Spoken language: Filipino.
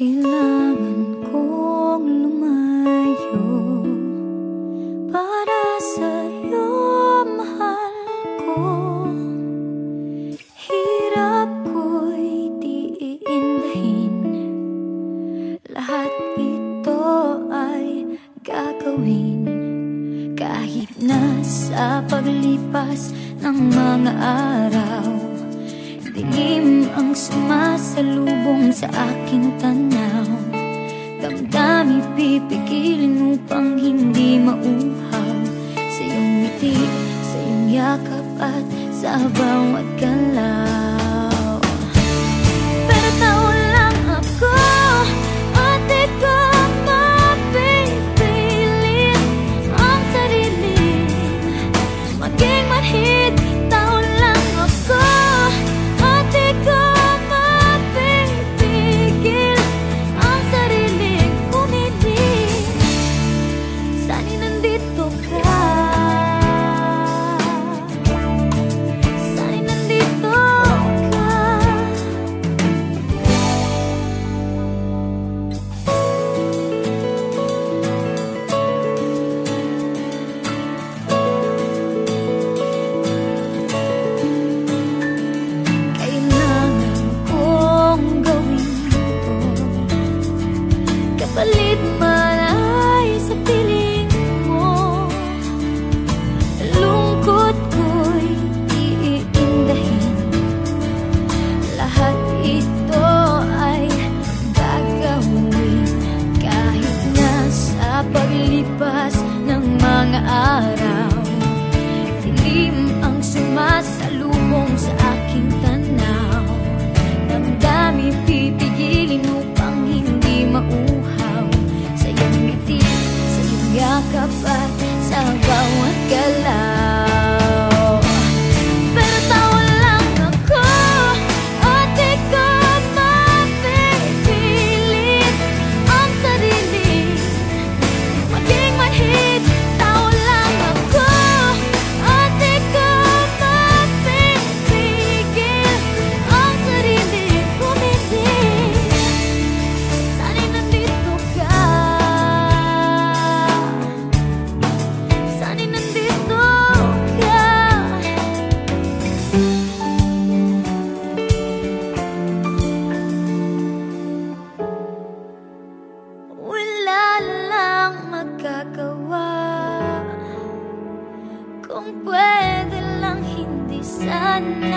Kailangan kong lumayo Para sa'yo, mahal ko. Hirap ko'y di iindahin Lahat ito ay gagawin. Kahit sa paglipas ng mga araw Dilim ang sumasalubong sa aking tanaw. Damdami pipigilin upang hindi mauhaw. Sa iyong ngiti, sa iyong yakap at sa bawat galaw mga araw. Dilim ang sumasalubong sa aking tanaw. Damdami pipigilin upang hindi mauhaw. Sa iyong ngiti, sa iyong yakap at one